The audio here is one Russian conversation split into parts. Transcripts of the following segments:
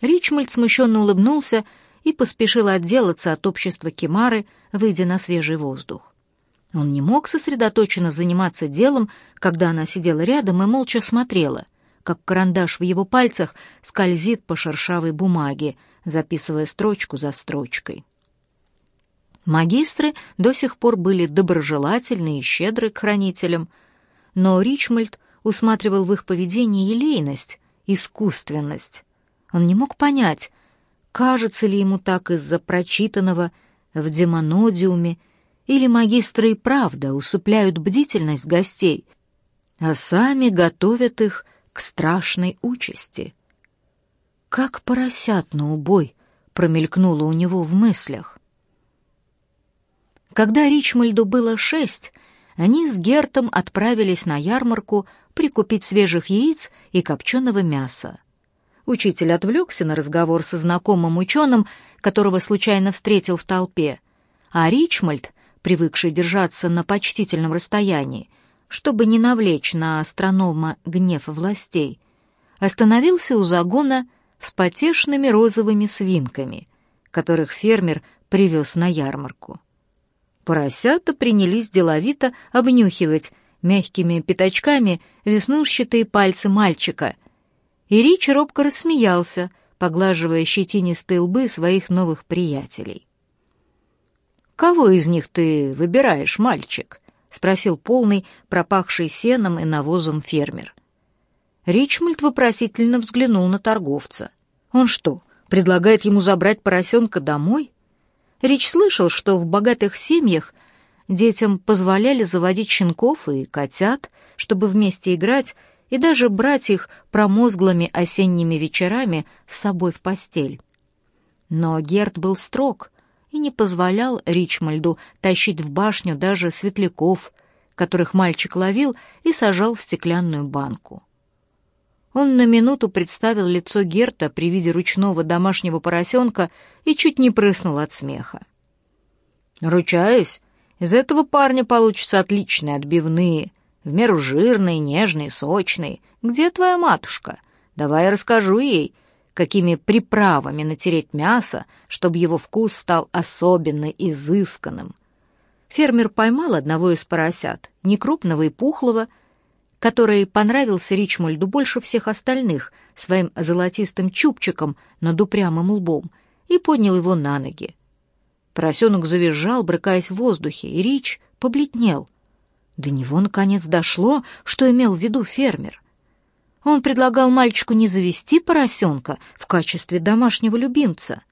Ричмольд смущенно улыбнулся и поспешил отделаться от общества Кимары, выйдя на свежий воздух. Он не мог сосредоточенно заниматься делом, когда она сидела рядом и молча смотрела, как карандаш в его пальцах скользит по шершавой бумаге, записывая строчку за строчкой. Магистры до сих пор были доброжелательны и щедры к хранителям, но Ричмольд усматривал в их поведении елейность, искусственность. Он не мог понять, кажется ли ему так из-за прочитанного в демонодиуме, или магистры и правда усыпляют бдительность гостей, а сами готовят их к страшной участи. Как поросят на убой промелькнуло у него в мыслях. Когда Ричмольду было шесть, они с Гертом отправились на ярмарку прикупить свежих яиц и копченого мяса. Учитель отвлекся на разговор со знакомым ученым, которого случайно встретил в толпе, а Ричмольд, привыкший держаться на почтительном расстоянии, чтобы не навлечь на астронома гнев властей, остановился у загона с потешными розовыми свинками, которых фермер привез на ярмарку. Поросята принялись деловито обнюхивать мягкими пятачками веснушчатые пальцы мальчика, и Рич робко рассмеялся, поглаживая щетинистые лбы своих новых приятелей. «Кого из них ты выбираешь, мальчик?» — спросил полный, пропахший сеном и навозом фермер. Ричмольд вопросительно взглянул на торговца. «Он что, предлагает ему забрать поросенка домой?» Рич слышал, что в богатых семьях детям позволяли заводить щенков и котят, чтобы вместе играть и даже брать их промозглыми осенними вечерами с собой в постель. Но Герт был строг и не позволял Ричмальду тащить в башню даже светляков, которых мальчик ловил и сажал в стеклянную банку. Он на минуту представил лицо Герта при виде ручного домашнего поросенка и чуть не прыснул от смеха. «Ручаюсь, из этого парня получатся отличные отбивные, в меру жирные, нежные, сочные. Где твоя матушка? Давай я расскажу ей, какими приправами натереть мясо, чтобы его вкус стал особенно изысканным». Фермер поймал одного из поросят, некрупного и пухлого, который понравился Ричмольду больше всех остальных своим золотистым чубчиком над упрямым лбом, и поднял его на ноги. Поросенок завизжал, брыкаясь в воздухе, и Рич побледнел. До него, наконец, дошло, что имел в виду фермер. Он предлагал мальчику не завести поросенка в качестве домашнего любимца.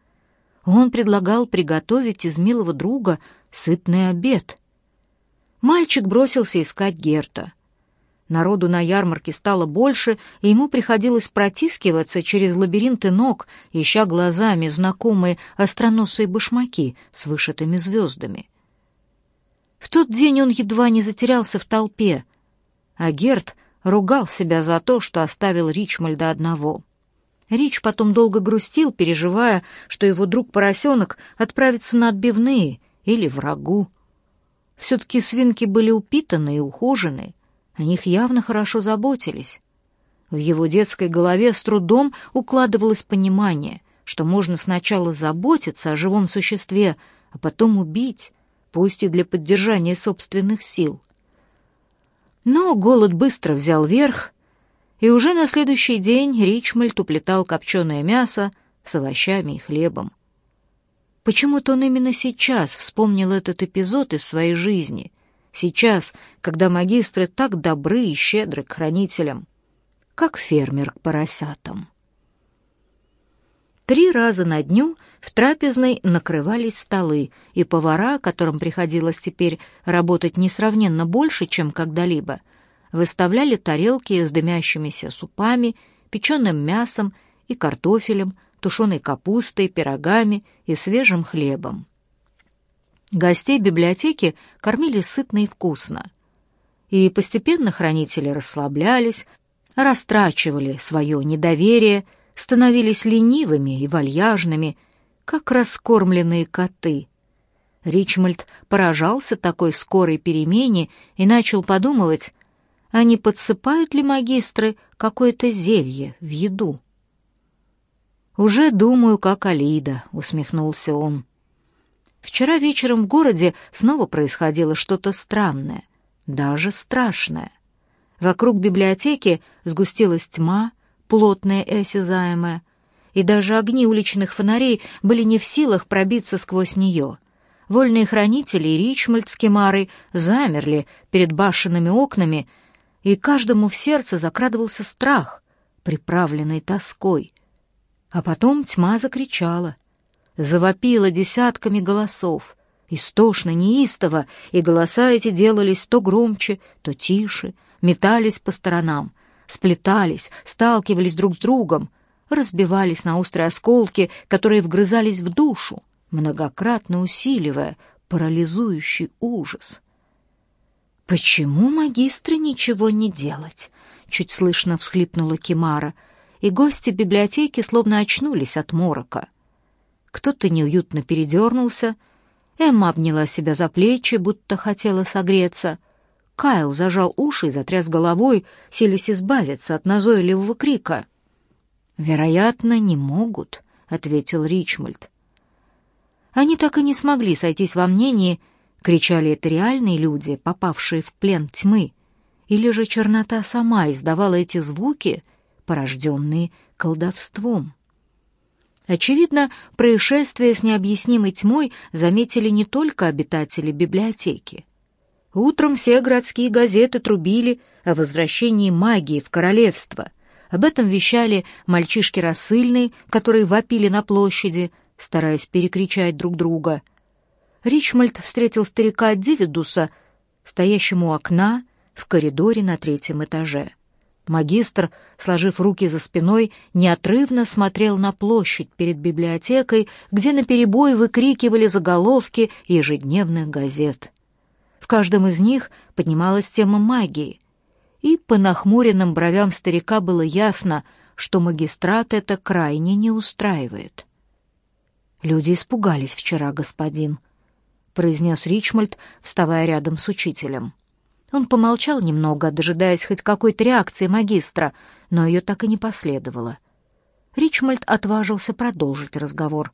Он предлагал приготовить из милого друга сытный обед. Мальчик бросился искать Герта — Народу на ярмарке стало больше, и ему приходилось протискиваться через лабиринты ног, ища глазами знакомые остроносые башмаки с вышитыми звездами. В тот день он едва не затерялся в толпе, а Герт ругал себя за то, что оставил Ричмальда одного. Рич потом долго грустил, переживая, что его друг-поросенок отправится на отбивные или врагу. Все-таки свинки были упитаны и ухожены, о них явно хорошо заботились. В его детской голове с трудом укладывалось понимание, что можно сначала заботиться о живом существе, а потом убить, пусть и для поддержания собственных сил. Но голод быстро взял верх, и уже на следующий день Ричмольд уплетал копченое мясо с овощами и хлебом. Почему-то он именно сейчас вспомнил этот эпизод из своей жизни — Сейчас, когда магистры так добры и щедры к хранителям, как фермер к поросятам. Три раза на дню в трапезной накрывались столы, и повара, которым приходилось теперь работать несравненно больше, чем когда-либо, выставляли тарелки с дымящимися супами, печеным мясом и картофелем, тушеной капустой, пирогами и свежим хлебом. Гостей библиотеки кормили сытно и вкусно. И постепенно хранители расслаблялись, растрачивали свое недоверие, становились ленивыми и вальяжными, как раскормленные коты. Ричмольд поражался такой скорой перемене и начал подумывать, а не подсыпают ли магистры какое-то зелье в еду. «Уже думаю, как Алида», — усмехнулся он. Вчера вечером в городе снова происходило что-то странное, даже страшное. Вокруг библиотеки сгустилась тьма, плотная и осязаемая, и даже огни уличных фонарей были не в силах пробиться сквозь нее. Вольные хранители и Ричмольд с замерли перед башенными окнами, и каждому в сердце закрадывался страх, приправленный тоской. А потом тьма закричала завопила десятками голосов, истошно, неистово, и голоса эти делались то громче, то тише, метались по сторонам, сплетались, сталкивались друг с другом, разбивались на острые осколки, которые вгрызались в душу, многократно усиливая парализующий ужас. «Почему магистры ничего не делать?» — чуть слышно всхлипнула Кимара, и гости библиотеки словно очнулись от морока. Кто-то неуютно передернулся. Эмма обняла себя за плечи, будто хотела согреться. Кайл зажал уши и затряс головой, селись избавиться от назойливого крика. «Вероятно, не могут», — ответил Ричмольд. Они так и не смогли сойтись во мнении, кричали это реальные люди, попавшие в плен тьмы, или же чернота сама издавала эти звуки, порожденные колдовством. Очевидно, происшествие с необъяснимой тьмой заметили не только обитатели библиотеки. Утром все городские газеты трубили о возвращении магии в королевство. Об этом вещали мальчишки рассыльные, которые вопили на площади, стараясь перекричать друг друга. Ричмольд встретил старика Дивидуса, стоящему у окна в коридоре на третьем этаже. Магистр, сложив руки за спиной, неотрывно смотрел на площадь перед библиотекой, где наперебой выкрикивали заголовки ежедневных газет. В каждом из них поднималась тема магии, и по нахмуренным бровям старика было ясно, что магистрат это крайне не устраивает. «Люди испугались вчера, господин», — произнес Ричмольд, вставая рядом с учителем. Он помолчал немного, дожидаясь хоть какой-то реакции магистра, но ее так и не последовало. Ричмольд отважился продолжить разговор.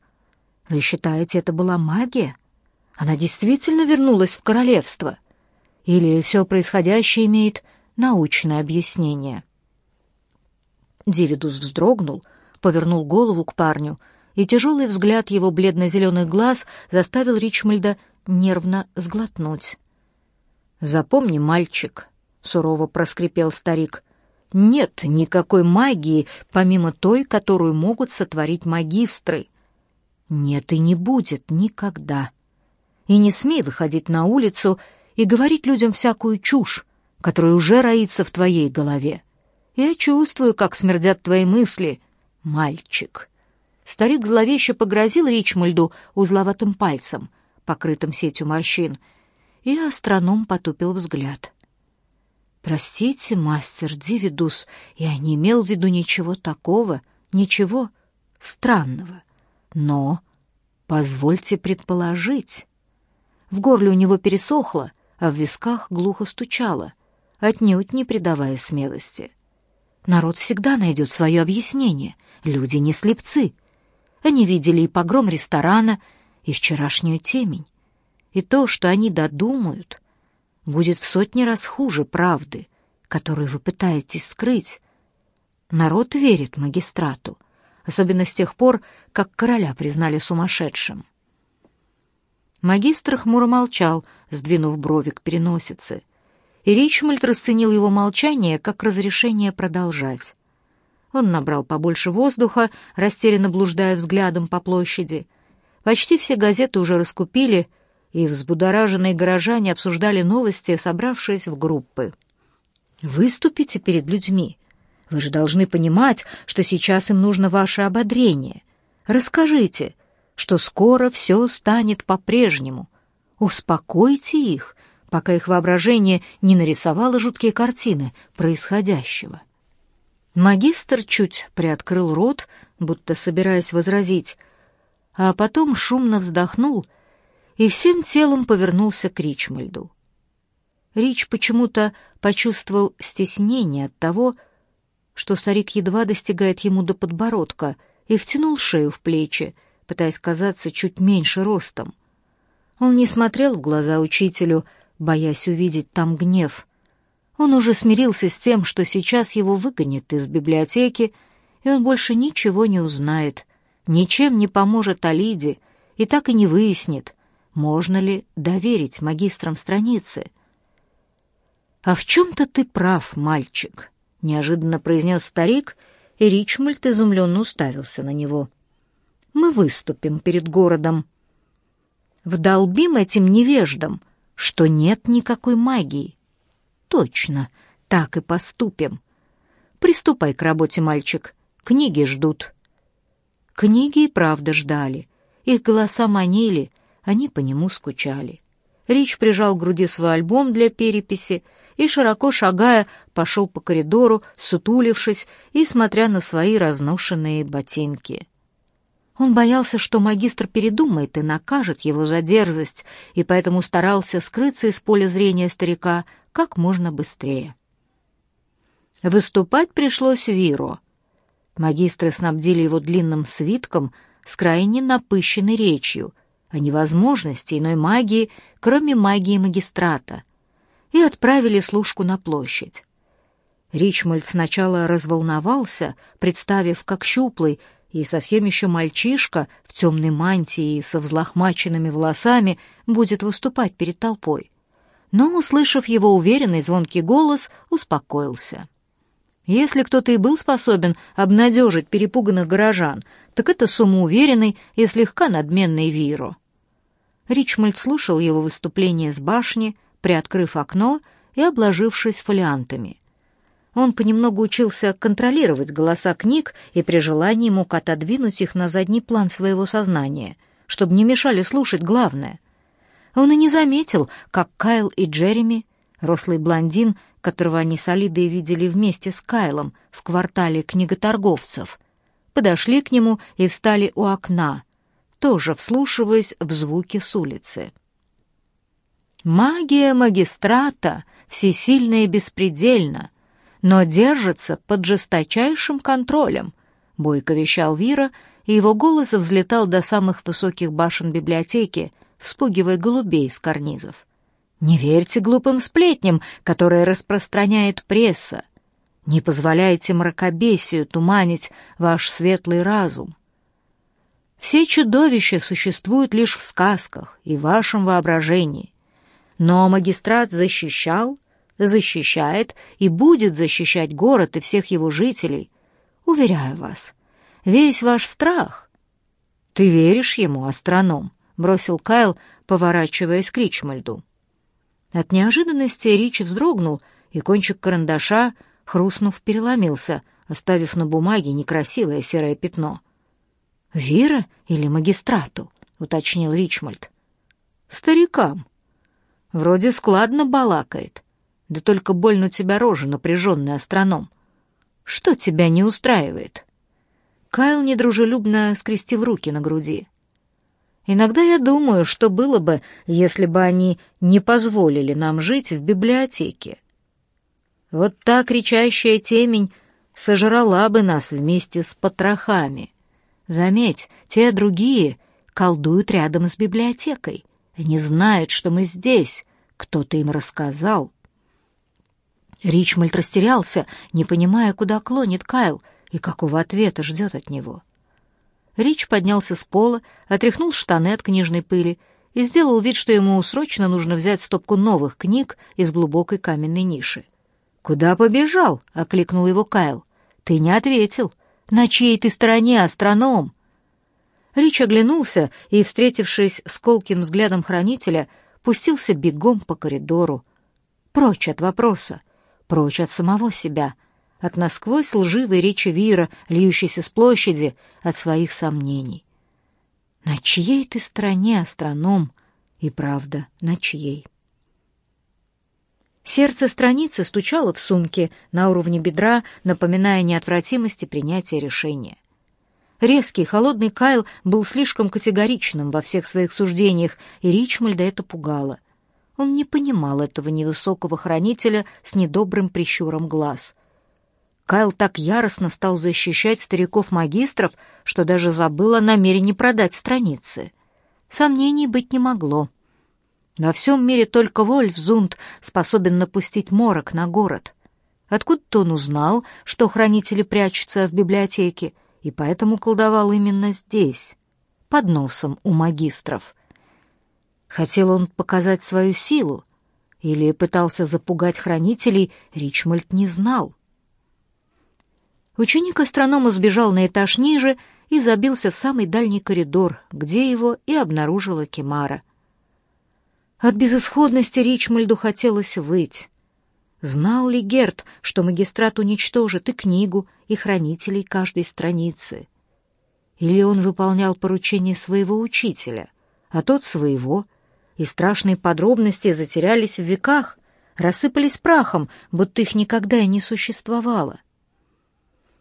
«Вы считаете, это была магия? Она действительно вернулась в королевство? Или все происходящее имеет научное объяснение?» Дивидус вздрогнул, повернул голову к парню, и тяжелый взгляд его бледно-зеленых глаз заставил Ричмольда нервно сглотнуть. «Запомни, мальчик», — сурово проскрипел старик, — «нет никакой магии, помимо той, которую могут сотворить магистры». «Нет и не будет никогда. И не смей выходить на улицу и говорить людям всякую чушь, которая уже роится в твоей голове. Я чувствую, как смердят твои мысли, мальчик». Старик зловеще погрозил Ричмольду узловатым пальцем, покрытым сетью морщин, — и астроном потупил взгляд. «Простите, мастер Дивидус, я не имел в виду ничего такого, ничего странного. Но позвольте предположить...» В горле у него пересохло, а в висках глухо стучало, отнюдь не придавая смелости. Народ всегда найдет свое объяснение. Люди не слепцы. Они видели и погром ресторана, и вчерашнюю темень и то, что они додумают, будет в сотни раз хуже правды, которую вы пытаетесь скрыть. Народ верит магистрату, особенно с тех пор, как короля признали сумасшедшим. Магистр хмуро молчал, сдвинув брови к переносице, и Ричмольд расценил его молчание как разрешение продолжать. Он набрал побольше воздуха, растерянно блуждая взглядом по площади. Почти все газеты уже раскупили — и взбудораженные горожане обсуждали новости, собравшись в группы. «Выступите перед людьми. Вы же должны понимать, что сейчас им нужно ваше ободрение. Расскажите, что скоро все станет по-прежнему. Успокойте их, пока их воображение не нарисовало жуткие картины происходящего». Магистр чуть приоткрыл рот, будто собираясь возразить, а потом шумно вздохнул — и всем телом повернулся к Ричмольду. Рич почему-то почувствовал стеснение от того, что старик едва достигает ему до подбородка, и втянул шею в плечи, пытаясь казаться чуть меньше ростом. Он не смотрел в глаза учителю, боясь увидеть там гнев. Он уже смирился с тем, что сейчас его выгонят из библиотеки, и он больше ничего не узнает, ничем не поможет Алиде и так и не выяснит, можно ли доверить магистрам страницы. «А в чем-то ты прав, мальчик», — неожиданно произнес старик, и Ричмольд изумленно уставился на него. «Мы выступим перед городом. Вдолбим этим невеждам, что нет никакой магии. Точно, так и поступим. Приступай к работе, мальчик. Книги ждут». Книги и правда ждали. Их голоса манили, они по нему скучали. Рич прижал к груди свой альбом для переписи и, широко шагая, пошел по коридору, сутулившись и смотря на свои разношенные ботинки. Он боялся, что магистр передумает и накажет его за дерзость, и поэтому старался скрыться из поля зрения старика как можно быстрее. Выступать пришлось Виро. Магистры снабдили его длинным свитком с крайне напыщенной речью о невозможности иной магии, кроме магии магистрата, и отправили служку на площадь. Ричмольд сначала разволновался, представив, как щуплый и совсем еще мальчишка в темной мантии и со взлохмаченными волосами будет выступать перед толпой. Но, услышав его уверенный звонкий голос, успокоился. Если кто-то и был способен обнадежить перепуганных горожан, так это самоуверенный и слегка надменный Виро. Ричмольд слушал его выступление с башни, приоткрыв окно и обложившись фолиантами. Он понемногу учился контролировать голоса книг и при желании мог отодвинуть их на задний план своего сознания, чтобы не мешали слушать главное. Он и не заметил, как Кайл и Джереми, рослый блондин, которого они с Алидой видели вместе с Кайлом в квартале книготорговцев, подошли к нему и встали у окна, тоже вслушиваясь в звуки с улицы. Магия магистрата всесильна и беспредельна, но держится под жесточайшим контролем, бойко вещал Вира, и его голос взлетал до самых высоких башен библиотеки, вспугивая голубей с карнизов. Не верьте глупым сплетням, которые распространяет пресса. Не позволяйте мракобесию туманить ваш светлый разум. Все чудовища существуют лишь в сказках и вашем воображении. Но магистрат защищал, защищает и будет защищать город и всех его жителей. Уверяю вас, весь ваш страх. Ты веришь ему, астроном? бросил Кайл, поворачиваясь к Ричмальду. От неожиданности Рич вздрогнул, и кончик карандаша, хрустнув, переломился, оставив на бумаге некрасивое серое пятно — «Вира или магистрату?» — уточнил Ричмольд. «Старикам. Вроде складно балакает. Да только больно у тебя рожа, напряженный астроном. Что тебя не устраивает?» Кайл недружелюбно скрестил руки на груди. «Иногда я думаю, что было бы, если бы они не позволили нам жить в библиотеке. Вот та кричащая темень сожрала бы нас вместе с потрохами». Заметь, те другие колдуют рядом с библиотекой. Они знают, что мы здесь. Кто-то им рассказал. Ричмольд растерялся, не понимая, куда клонит Кайл и какого ответа ждет от него. Рич поднялся с пола, отряхнул штаны от книжной пыли и сделал вид, что ему срочно нужно взять стопку новых книг из глубокой каменной ниши. «Куда побежал?» — окликнул его Кайл. «Ты не ответил. «На чьей ты стороне, астроном?» Рич оглянулся и, встретившись с колким взглядом хранителя, пустился бегом по коридору. Прочь от вопроса, прочь от самого себя, от насквозь лживой речи Вира, льющейся с площади, от своих сомнений. На чьей ты стороне, астроном? И правда, на чьей? Сердце страницы стучало в сумке на уровне бедра, напоминая неотвратимости принятия решения. Резкий, холодный Кайл был слишком категоричным во всех своих суждениях, и Ричмольда это пугало. Он не понимал этого невысокого хранителя с недобрым прищуром глаз. Кайл так яростно стал защищать стариков-магистров, что даже забыл о намерении продать страницы. Сомнений быть не могло. Во всем мире только Вольфзунд способен напустить морок на город. Откуда-то он узнал, что хранители прячутся в библиотеке, и поэтому колдовал именно здесь, под носом у магистров. Хотел он показать свою силу или пытался запугать хранителей, Ричмольд не знал. Ученик астронома сбежал на этаж ниже и забился в самый дальний коридор, где его и обнаружила Кемара. От безысходности Ричмольду хотелось выть. Знал ли Герт, что магистрат уничтожит и книгу, и хранителей каждой страницы? Или он выполнял поручение своего учителя, а тот своего, и страшные подробности затерялись в веках, рассыпались прахом, будто их никогда и не существовало?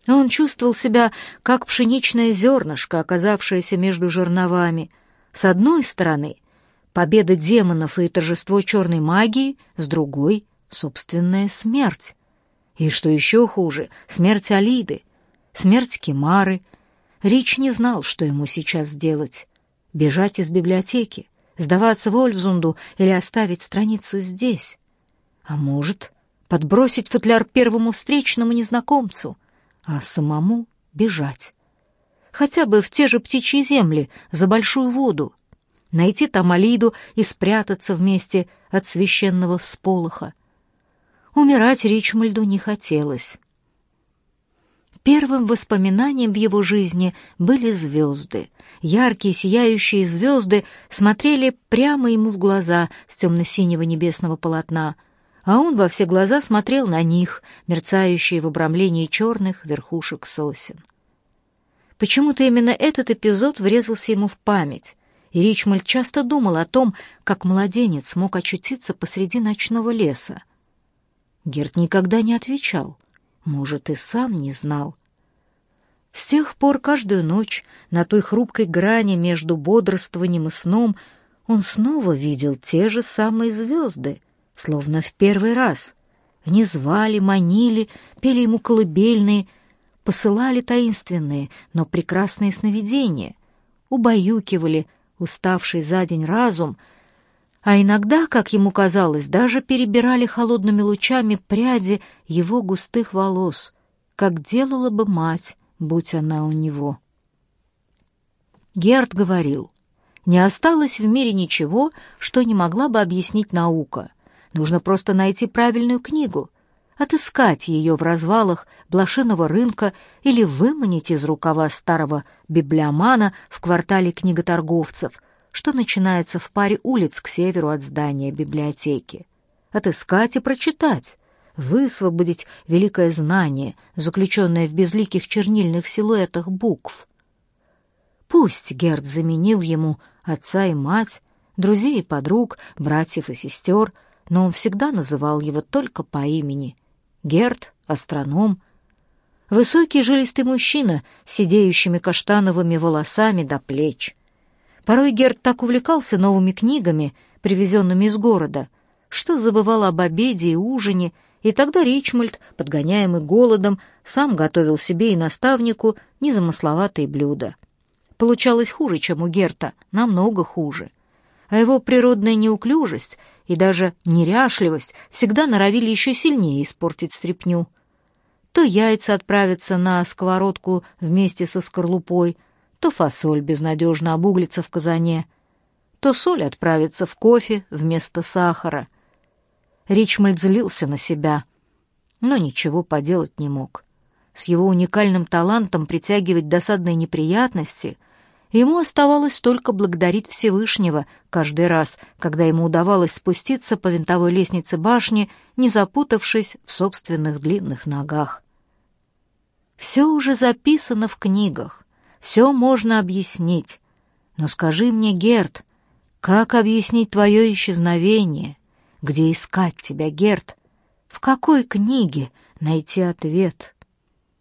Он чувствовал себя, как пшеничное зернышко, оказавшееся между жерновами. С одной стороны — победа демонов и торжество черной магии, с другой собственная смерть. И что еще хуже, смерть Алиды, смерть Кимары. Рич не знал, что ему сейчас сделать. Бежать из библиотеки, сдаваться Вольфзунду или оставить страницу здесь. А может, подбросить футляр первому встречному незнакомцу, а самому бежать. Хотя бы в те же птичьи земли, за большую воду. Найти там Алиду и спрятаться вместе от священного всполоха. Умирать Ричмольду не хотелось. Первым воспоминанием в его жизни были звезды. Яркие сияющие звезды смотрели прямо ему в глаза с темно-синего небесного полотна, а он во все глаза смотрел на них, мерцающие в обрамлении черных верхушек сосен. Почему-то именно этот эпизод врезался ему в память, и Ричмольд часто думал о том, как младенец мог очутиться посреди ночного леса, Герт никогда не отвечал. Может, и сам не знал. С тех пор каждую ночь на той хрупкой грани между бодрствованием и сном он снова видел те же самые звезды, словно в первый раз. Они звали, манили, пели ему колыбельные, посылали таинственные, но прекрасные сновидения, убаюкивали уставший за день разум — а иногда, как ему казалось, даже перебирали холодными лучами пряди его густых волос, как делала бы мать, будь она у него. Герд говорил, не осталось в мире ничего, что не могла бы объяснить наука. Нужно просто найти правильную книгу, отыскать ее в развалах блошиного рынка или выманить из рукава старого библиомана в квартале книготорговцев — что начинается в паре улиц к северу от здания библиотеки. Отыскать и прочитать, высвободить великое знание, заключенное в безликих чернильных силуэтах букв. Пусть Герд заменил ему отца и мать, друзей и подруг, братьев и сестер, но он всегда называл его только по имени. Герд — астроном, высокий жилистый мужчина с сидеющими каштановыми волосами до плеч — Порой Герд так увлекался новыми книгами, привезенными из города, что забывал об обеде и ужине, и тогда Ричмольд, подгоняемый голодом, сам готовил себе и наставнику незамысловатые блюда. Получалось хуже, чем у Герта, намного хуже. А его природная неуклюжесть и даже неряшливость всегда норовили еще сильнее испортить стряпню. То яйца отправятся на сковородку вместе со скорлупой — то фасоль безнадежно обуглится в казане, то соль отправится в кофе вместо сахара. Ричмольд злился на себя, но ничего поделать не мог. С его уникальным талантом притягивать досадные неприятности ему оставалось только благодарить Всевышнего каждый раз, когда ему удавалось спуститься по винтовой лестнице башни, не запутавшись в собственных длинных ногах. Все уже записано в книгах. Все можно объяснить. Но скажи мне, Герт, как объяснить твое исчезновение? Где искать тебя, Герт? В какой книге найти ответ?»